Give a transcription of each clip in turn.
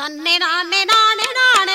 தன்னை நானே நானே நானே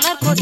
ganar con